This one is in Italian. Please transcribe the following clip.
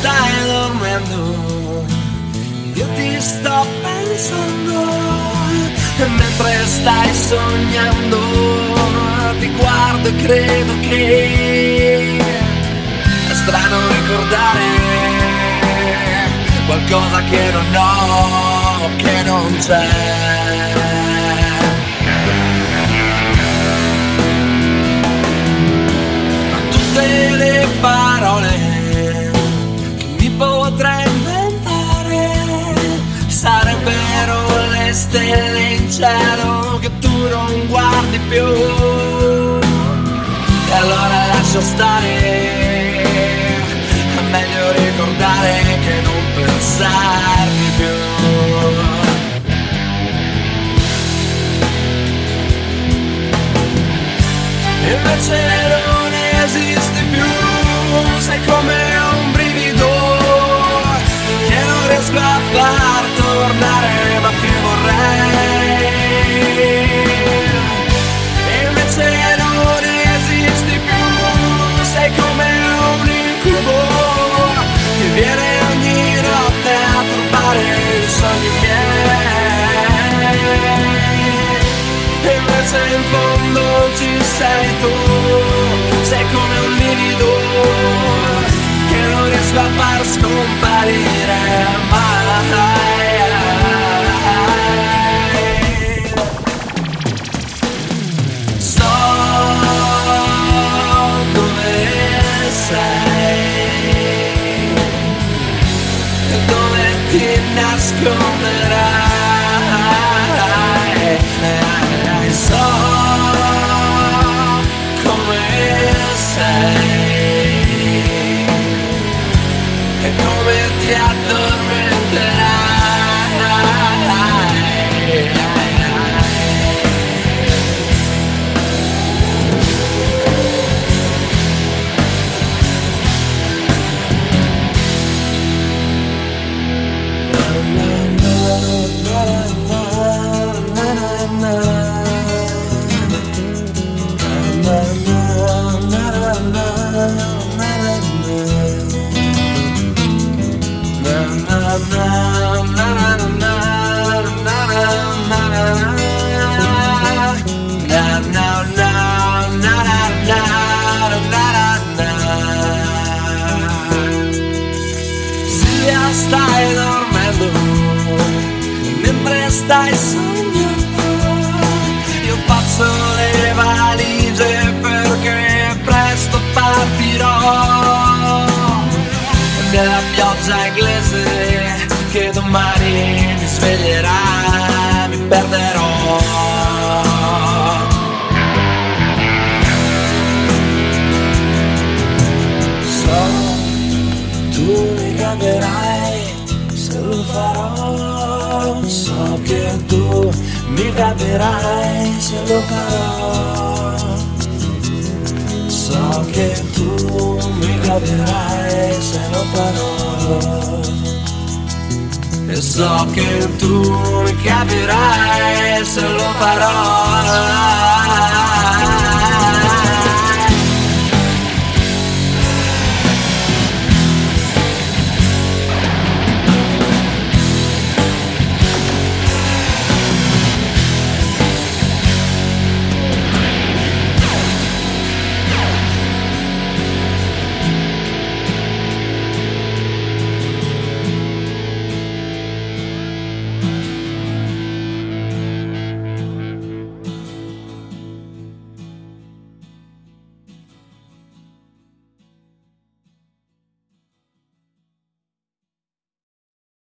Stai dormendo, io ti sto pensando, e mentre stai sognando ti guardo e credo che è strano ricordare qualcosa che non ho, che non c'è. tutte le parole cielo che tu non guardi più. E allora lascia stare, è meglio ricordare che non pensarmi più. Invece sei tu, sei come un livido che non riesco a far scomparire mai. So dove sei, dove ti nasconderai. Come sei che domani mi sveglierà mi perderò. So tu mi cambierai se lo farò. So che tu mi capirai se lo farò. So che tu mi capirai se lo farò e so che tu mi capirai se lo farò